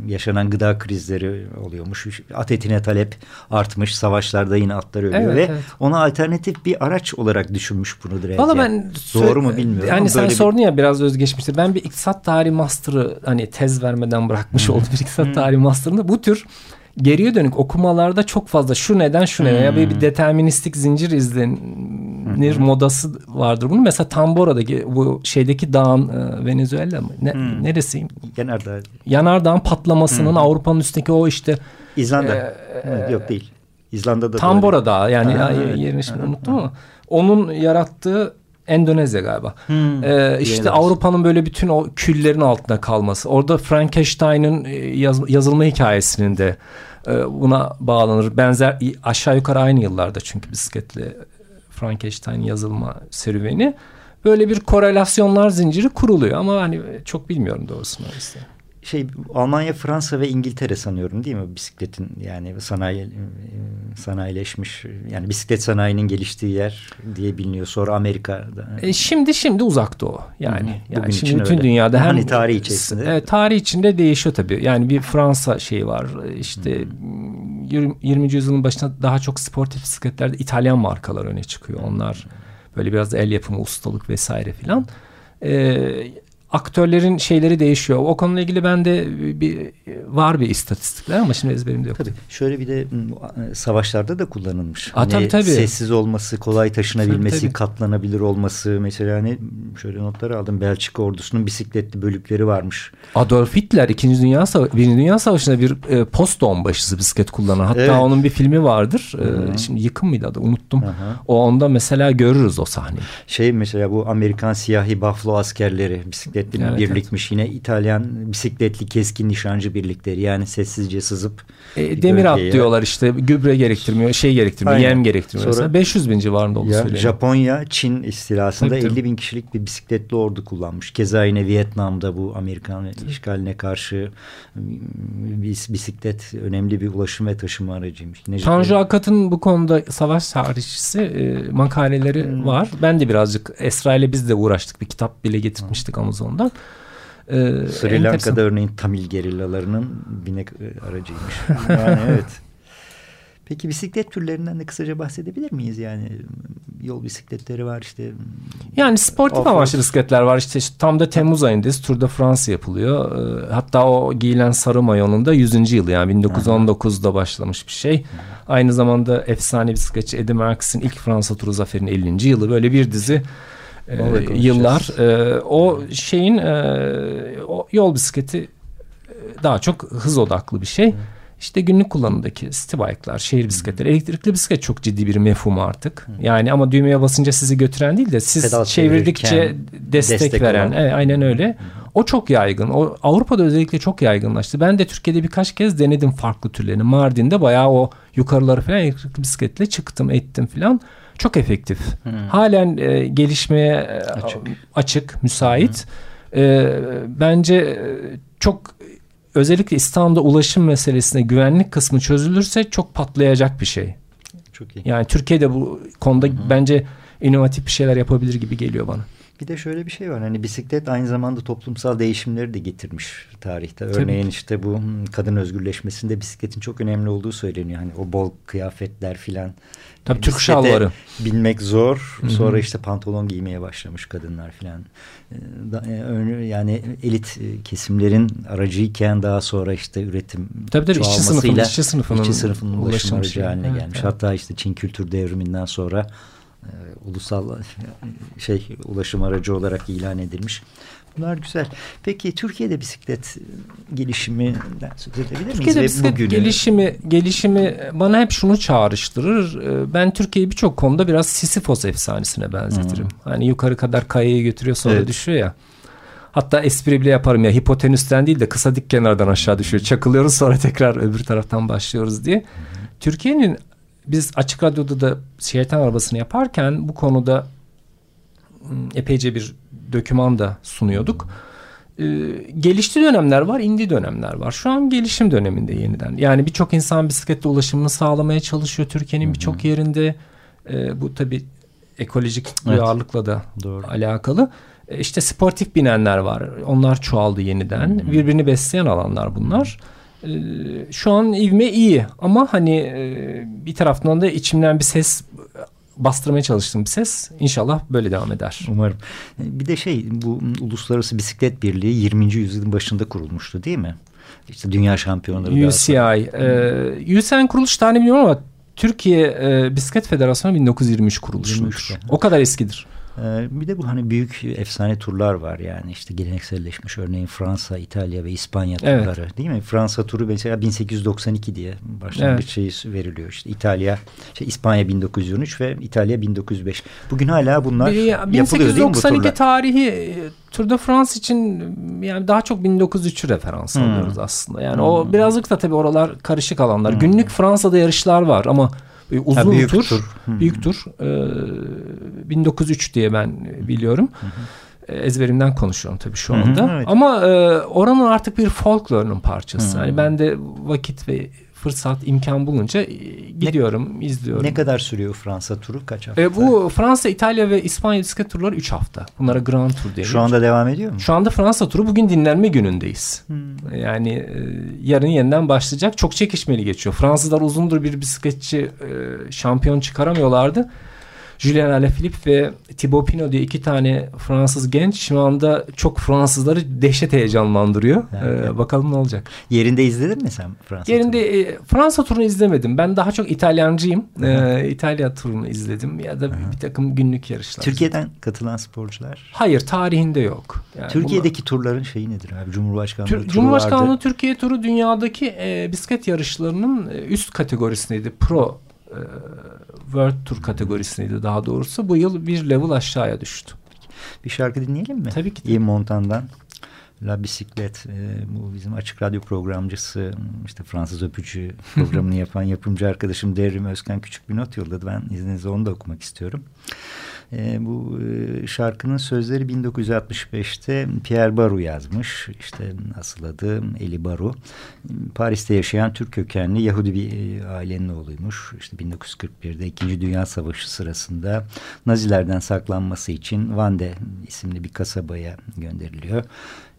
yaşanan gıda krizleri oluyormuş. At etine talep artmış. Savaşlarda yine atlar ölüyor evet, ve evet. ona alternatif bir araç olarak düşünmüş bunu direkt. Valla ben doğru mu bilmiyorum. Yani sen sordun bir... ya biraz özgeçmişte. Ben bir iktisat tarihi master'ı hani tez vermeden bırakmış oldum bir iktisat tarihi master'ında bu tür geriye dönük okumalarda çok fazla şu neden şu neden hmm. ya bir, bir deterministik zincir izlenir hmm. modası vardır. Bunu mesela Tambora'daki bu şeydeki dağın e, Venezuela mı? Ne, hmm. Neresiyim? Yanardağ. Yanardağın patlamasının hmm. Avrupa'nın üstündeki o işte İzlanda. E, evet, yok değil. İzlanda'da Tambora Dağı yani ha, evet. yerini şimdi unuttum ama onun yarattığı Endonezya galiba. Hmm, ee, işte Avrupa'nın böyle bütün o küllerin altında kalması. Orada Frankenstein'ın e, yaz, yazılma hikayesinin de e, buna bağlanır. Benzer aşağı yukarı aynı yıllarda çünkü bisikletle Frankenstein yazılma serüveni. Böyle bir korelasyonlar zinciri kuruluyor ama hani çok bilmiyorum doğrusunu. Işte şey Almanya, Fransa ve İngiltere sanıyorum değil mi bisikletin yani sanayi sanayileşmiş yani bisiklet sanayinin geliştiği yer diye biliniyor. Sonra Amerika'da. E şimdi şimdi uzak doğu yani. Hı, yani şimdi bütün öyle. dünyada hem hani tarih içerisinde. E, tarih içinde değişiyor tabii. Yani bir Fransa şeyi var. işte hı. 20. yüzyılın başında daha çok sportif bisikletlerde İtalyan markalar öne çıkıyor. Onlar böyle biraz el yapımı ustalık vesaire filan. E, aktörlerin şeyleri değişiyor. O konuyla ilgili bende bir var bir istatistikler ama şimdi ezberimde yok. Tabii. Şöyle bir de savaşlarda da kullanılmış. Aa, tabii, tabii. Sessiz olması, kolay taşınabilmesi, Tabii, tabii. katlanabilir olması. Mesela hani şöyle notları aldım. Belçika ordusunun bisikletli bölükleri varmış. Adolf Hitler 2. Dünya Savaşı, 1. Dünya Savaşı'nda bir e, post onbaşısı bisiklet kullanan. Hatta Evet. onun bir filmi vardır. E, şimdi yıkım mıydı adı unuttum. O onda mesela görürüz o sahneyi. Şey mesela bu Amerikan siyahi Buffalo askerleri bisikletli Evet, birlikmiş. Yine İtalyan bisikletli keskin nişancı birlikleri. Yani sessizce sızıp E, demir bölgeye- atlıyorlar işte gübre gerektirmiyor, şey gerektirmiyor, Aynen. yem gerektirmiyor. Sonra- Mesela 500 bin civarında olduğu Ya, söyleniyor. Japonya, Çin istilasında Tabii, tabii. 50 bin kişilik bir bisikletli ordu kullanmış. Keza yine Vietnam'da bu Amerikan işgaline karşı bis- bisiklet önemli bir ulaşım ve taşıma aracıymış. Yine Tanju Akat'ın bu konuda savaş tarihçisi e, makaleleri Hmm. var. Ben de birazcık Esra ile biz de uğraştık. Bir kitap bile getirmiştik Amazon'dan. E, Sri enteresan. Lanka'da örneğin Tamil gerillalarının binek aracıymış. Yani evet. Peki bisiklet türlerinden de kısaca bahsedebilir miyiz? Yani yol bisikletleri var işte. Yani sportif amaçlı bisikletler var. İşte, işte tam da Temmuz ayındayız. Tour de France yapılıyor. Ee, hatta o giyilen sarı mayonun da 100. yılı yani 1919'da başlamış bir şey. Aynı zamanda efsane bisikletçi Eddie Merckx'in ilk Fransa turu zaferinin 50. yılı. Böyle bir dizi e, yıllar. E, o şeyin e, o yol bisikleti e, daha çok hız odaklı bir şey. İşte günlük kullanımdaki city bike'lar, şehir bisikletleri, elektrikli bisiklet çok ciddi bir mefhum artık. Yani ama düğmeye basınca sizi götüren değil de siz Pedal çevirdikçe destek, destek veren. olan. Evet, aynen öyle. O çok yaygın. O Avrupa'da özellikle çok yaygınlaştı. Ben de Türkiye'de birkaç kez denedim farklı türlerini. Mardin'de bayağı o yukarıları falan elektrikli bisikletle çıktım, ettim falan. Çok efektif. Halen e, gelişmeye e, Açık. açık, müsait. E, bence e, çok özellikle İstanbul'da ulaşım meselesine güvenlik kısmı çözülürse çok patlayacak bir şey. Çok iyi. Yani Türkiye'de bu konuda bence inovatif bir şeyler yapabilir gibi geliyor bana. Bir de şöyle bir şey var. Hani bisiklet aynı zamanda toplumsal değişimleri de getirmiş tarihte. Örneğin işte bu hmm, kadın özgürleşmesinde bisikletin çok önemli olduğu söyleniyor. Hani o bol kıyafetler filan. Tabii Yani Türk şalvarı. Binmek zor. Sonra işte pantolon giymeye başlamış kadınlar filan. Ee, e, Yani elit e, kesimlerin aracıyken daha sonra işte üretim Tabii tabii, işçi sınıfının- işçi sınıfının işçi sınıfının ulaşım aracı haline Evet, gelmiş. evet. Hatta işte Çin kültür devriminden sonra e, ulusal şey ulaşım aracı olarak ilan edilmiş. Bunlar güzel. Peki Türkiye'de bisiklet gelişiminden söz edebilir miyiz? Türkiye'de Ve bisiklet bugünü- gelişimi gelişimi bana hep şunu çağrıştırır. Ee, Ben Türkiye'yi birçok konuda biraz Sisyphos efsanesine benzetirim. Hani yukarı kadar kayayı götürüyor sonra Evet. düşüyor ya. Hatta espri bile yaparım ya hipotenüsten değil de kısa dik kenardan aşağı düşüyor. Çakılıyoruz sonra tekrar öbür taraftan başlıyoruz diye. Türkiye'nin biz açık radyoda da şeytan arabasını yaparken bu konuda epeyce bir döküman da sunuyorduk. Ee, gelişti dönemler var, indi dönemler var. Şu an gelişim döneminde yeniden. Yani birçok insan bisikletle ulaşımını sağlamaya çalışıyor Türkiye'nin birçok yerinde. Ee, bu tabii ekolojik Evet. duyarlılıkla da Doğru. alakalı. E, İşte sportif binenler var. Onlar çoğaldı yeniden. Birbirini besleyen alanlar bunlar. Ee, şu an ivme iyi ama hani e, bir taraftan da içimden bir ses bastırmaya çalıştığım bir ses. İnşallah böyle devam eder. Umarım. Bir de şey bu Uluslararası Bisiklet Birliği 20. yüzyılın başında kurulmuştu değil mi? İşte dünya sonra. UCI. E, UCI'nin kuruluş tarihini bilmiyorum ama Türkiye e, Bisiklet Federasyonu 1923 kuruluşludur. 23'te. O kadar eskidir. Ee, Bir de bu hani büyük efsane turlar var yani işte gelenekselleşmiş örneğin Fransa, İtalya ve İspanya Evet. turları değil mi? Fransa turu mesela 1892 diye başlangıç şeyi veriliyor işte İtalya, şey İspanya 1923 ve İtalya 1905. Bugün hala bunlar Bir- yapılıyor değil mi bu 1892 turlar? tarihi e, Tour de France için yani daha çok 1903'ü referans Hmm. alıyoruz aslında. Yani o birazcık da tabii oralar karışık alanlar. Günlük Fransa'da yarışlar var ama e, uzun. Ha, büyük tur, tur. Büyük tur. e, 1903 diye ben biliyorum. E, Ezberimden konuşuyorum tabii şu Hı hı, anda. evet. Ama e, oranın artık bir folklorunun parçası. Hı. Yani ben de vakit ve fırsat, imkan bulunca e, gidiyorum, izliyorum. Ne kadar sürüyor Fransa turu? Kaç hafta? E, bu Fransa, İtalya ve İspanya bisiklet turları 3 hafta. Bunlara Grand Tour deniyor. Şu anda devam ediyor mu? Şu anda Fransa turu bugün dinlenme günündeyiz. Yani e, yarın yeniden başlayacak. Çok çekişmeli geçiyor. Fransızlar uzundur bir bisikletçi e, şampiyon çıkaramıyorlardı. Julien Alaphilippe ve Thibaut Pinot diye iki tane Fransız genç şu anda çok Fransızları dehşet heyecanlandırıyor. Evet. Ee, bakalım ne olacak. Yerinde izledin mi sen Fransa Yerinde e, Fransa turunu izlemedim. Ben daha çok İtalyancıyım. Ee, İtalya turunu izledim ya da bir, bir takım günlük yarışlar. Türkiye'den katılan sporcular? Hayır tarihinde yok. Yani Türkiye'deki turların şeyi nedir abi? Cumhurbaşkanlığı Tür, turu Cumhurbaşkanlığı vardı. Türkiye turu dünyadaki e, bisiklet yarışlarının e, üst kategorisindeydi. Pro World Tour kategorisindeydi daha doğrusu. Bu yıl bir level aşağıya düştü. Bir şarkı dinleyelim mi? Tabii ki. Yves Montan'dan. La Bisiklet. e, bu bizim açık radyo programcısı işte Fransız öpücü programını yapan yapımcı arkadaşım Devrim Özkan küçük bir not yolladı. Ben izninizle onu da okumak istiyorum. E, bu e, şarkının sözleri 1965'te Pierre Baru yazmış. İşte asıl adı Eli Baru. Paris'te yaşayan Türk kökenli Yahudi bir e, ailenin oğluymuş. İşte 1941'de 2. Dünya Savaşı sırasında Nazilerden saklanması için Vande isimli bir kasabaya gönderiliyor.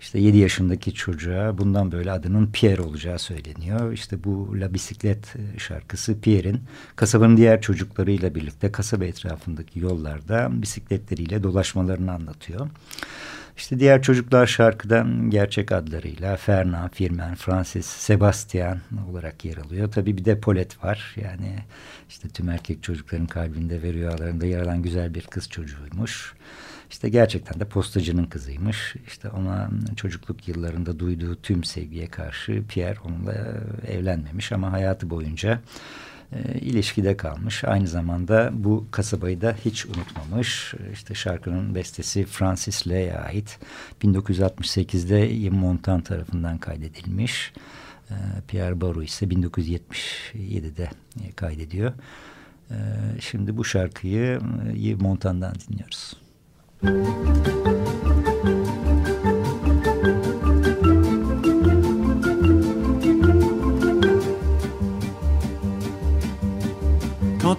İşte 7 yaşındaki çocuğa bundan böyle adının Pierre olacağı söyleniyor. İşte bu La Bisiklet e, şarkısı Pierre'in kasabanın diğer çocuklarıyla birlikte kasaba etrafındaki yollarda bisikletleriyle dolaşmalarını anlatıyor. İşte diğer çocuklar şarkıdan gerçek adlarıyla Fernand, Firmin, Francis, Sebastian olarak yer alıyor. Tabii bir de Paulette var. Yani işte tüm erkek çocukların kalbinde ve rüyalarında yer alan güzel bir kız çocuğuymuş. İşte gerçekten de postacının kızıymış. İşte ona çocukluk yıllarında duyduğu tüm sevgiye karşı Pierre onunla evlenmemiş ama hayatı boyunca e, ilişkide kalmış. Aynı zamanda bu kasabayı da hiç unutmamış. İşte şarkının bestesi Francis Lee'ye ait. 1968'de Yves Montan tarafından kaydedilmiş. E, Pierre Baru ise 1977'de e, kaydediyor. E, şimdi bu şarkıyı e, Montan'dan dinliyoruz.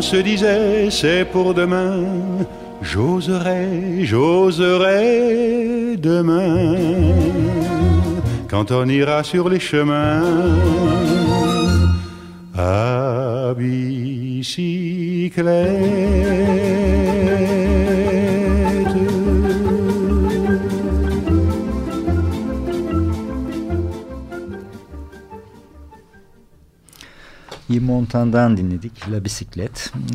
On se disait c'est pour demain, j'oserai, j'oserai demain quand on ira sur les chemins à bicyclette. Yves Montan'dan dinledik La Bisiklet.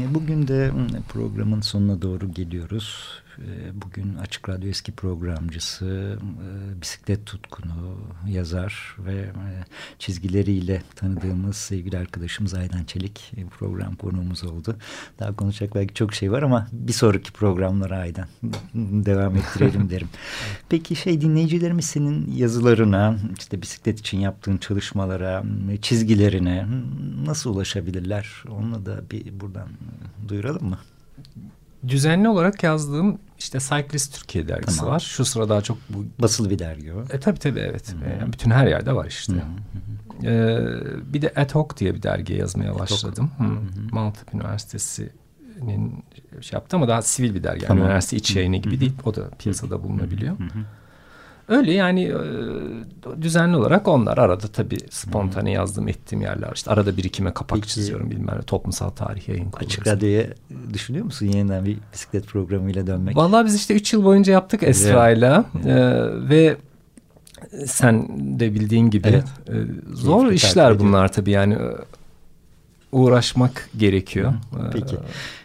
Bugün de mm, programın sonuna doğru geliyoruz. E, bugün Açık Radyo eski programcısı, e, bisiklet tutkunu, yazar ve e, çizgileriyle tanıdığımız sevgili arkadaşımız Aydan Çelik program konuğumuz oldu. Daha konuşacak belki çok şey var ama bir sonraki programlara Aydan devam ettirelim derim. Peki şey dinleyicilerimiz senin yazılarına, işte bisiklet için yaptığın çalışmalara, çizgilerine nasıl ulaşabilirler? Onunla da bir buradan duyuralım mı? Düzenli olarak yazdığım işte Cyclist Türkiye dergisi tamam. var. Şu sıra daha çok bu basılı bir dergi o. E tabii tabii evet. Hı -hı. Yani bütün her yerde var işte. Hı -hı. Ee, bir de Ad Hoc diye bir dergiye yazmaya başladım. Hı -hı. Maltepe Üniversitesi'nin şey yaptı ama daha sivil bir dergi. Yani tamam. üniversite iç yayını gibi Hı -hı. değil. O da piyasada bulunabiliyor. Hı -hı. Öyle yani e, düzenli olarak onlar arada tabii spontane yazdım ettiğim yerler işte arada birikime kapak Peki, çiziyorum bilmem ne toplumsal tarih yayın kurulu. Açık radyoya düşünüyor musun yeniden bir bisiklet programıyla dönmek? Vallahi biz işte üç yıl boyunca yaptık Esra'yla ee, ve sen de bildiğin gibi evet. e, zor Keyifli işler bunlar tabii yani e, uğraşmak gerekiyor. Peki.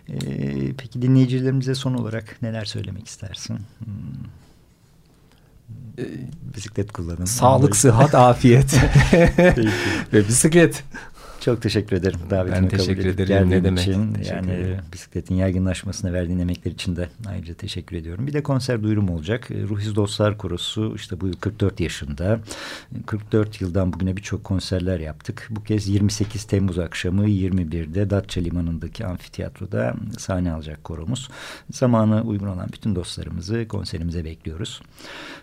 Ee, peki dinleyicilerimize son olarak neler söylemek istersin? Hmm. Ee, bisiklet kullanın. Sağlık, sıhhat, afiyet ve bisiklet. Çok teşekkür ederim davetimi ben teşekkür kabul ederim. Ne demek? Için. Yani ederim. bisikletin yaygınlaşmasına verdiğin emekler için de ayrıca teşekkür ediyorum. Bir de konser duyurum olacak. E, Ruhiz Dostlar Korosu işte bu yıl 44 yaşında. 44 yıldan bugüne birçok konserler yaptık. Bu kez 28 Temmuz akşamı 21'de Datça Limanı'ndaki amfiteyatroda sahne alacak koromuz. Zamanı uygun olan bütün dostlarımızı konserimize bekliyoruz.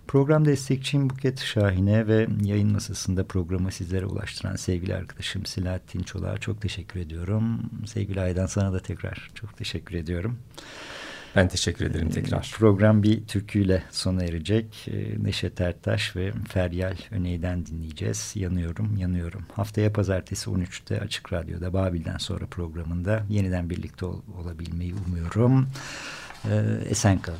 Program destekçim Buket Şahin'e ve yayın masasında programı sizlere ulaştıran sevgili arkadaşım Silah Selahattin Çolak'a çok teşekkür ediyorum. Sevgili Aydan sana da tekrar çok teşekkür ediyorum. Ben teşekkür ederim tekrar. Program bir türküyle sona erecek. Ee, Neşet Ertaş ve Feryal Öney'den dinleyeceğiz. Yanıyorum, yanıyorum. Haftaya pazartesi 13'te Açık Radyo'da Babil'den sonra programında yeniden birlikte ol olabilmeyi umuyorum. Ee, esen kalın.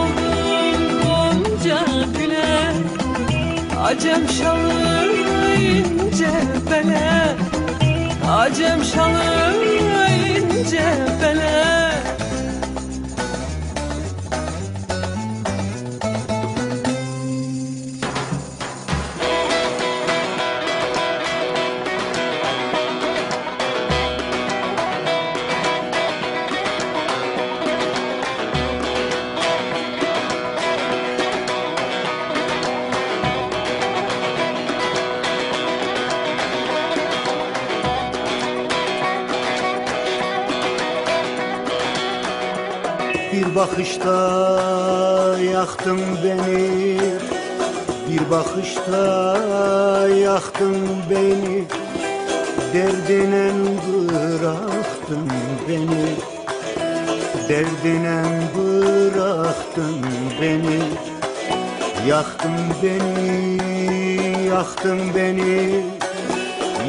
Acem şalı ince bele Acem şalı ince bele bakışta yaktın beni. Bir bakışta yaktın beni. Derdine bıraktın beni. Derdine bıraktın beni. Yaktın beni, yaktın beni.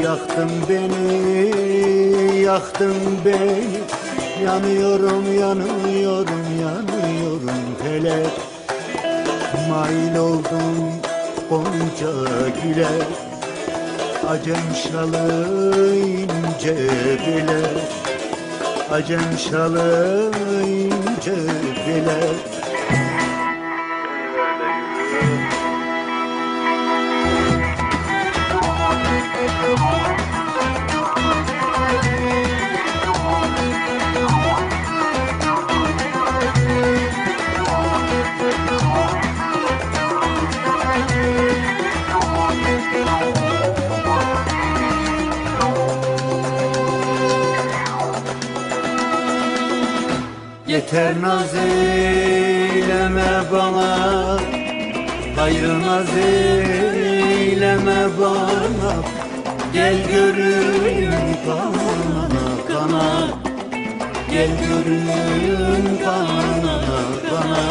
Yaktın beni, yaktın beni. Yanıyorum, yanıyorum, yanıyorum hele. Mail oldum Gonca güle. Acem şalı ince bile. Acem şalı ince bile Yeter eyleme bana Gayrı eyleme bana. Gel görün kana kana Gel görün kana kana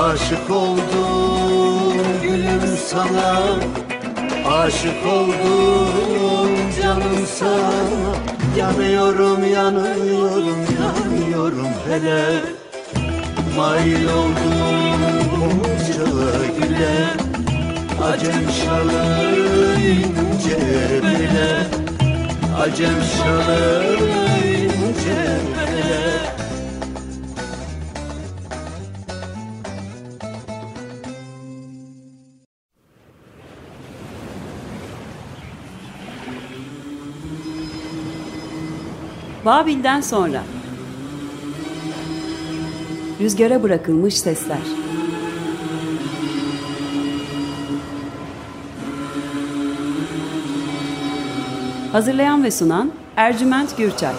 Aşık oldum gülüm sana. Aşık oldum canım sana. Yanıyorum yanıyorum yanıyorum hele. Mail oldum bunca güle. Acem şalı ince bile Acem şalı ince bile Babil'den sonra Rüzgara bırakılmış sesler. Hazırlayan ve sunan Ercüment Gürçay